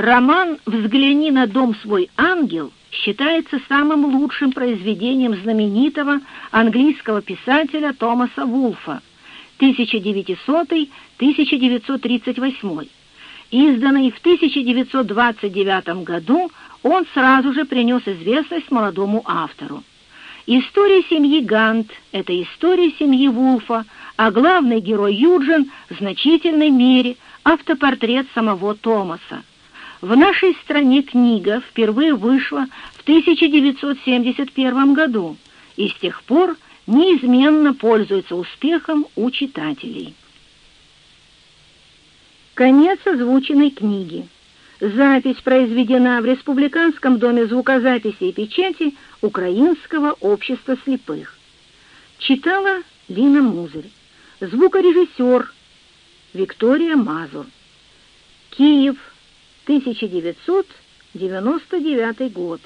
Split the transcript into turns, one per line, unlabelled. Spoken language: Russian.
Роман «Взгляни на дом свой, ангел» считается самым лучшим произведением знаменитого английского писателя Томаса Вулфа 1900-1938. Изданный в 1929 году, он сразу же принес известность молодому автору. История семьи Гант — это история семьи Вулфа, а главный герой Юджин в значительной мере автопортрет самого Томаса. В нашей стране книга впервые вышла в 1971 году и с тех пор неизменно пользуется успехом у читателей. Конец озвученной книги. Запись произведена в Республиканском доме звукозаписи и печати Украинского общества слепых. Читала Лина Музырь. Звукорежиссер Виктория Мазур. Киев, 1999 год.